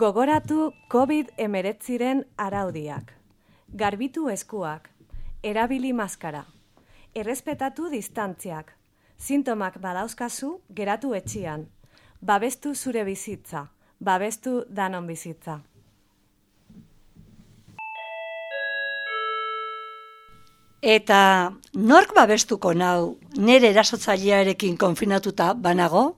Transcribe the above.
Gogoratu COVID-19ren araudiak. Garbitu eskuak. Erabili maskara. Errespetatu distantziak. Sintomak badauzkazu geratu etxian. Babestu zure bizitza. Babestu danon bizitza. Eta nork babestuko nau nere erasotzailearekin konfinatuta banago?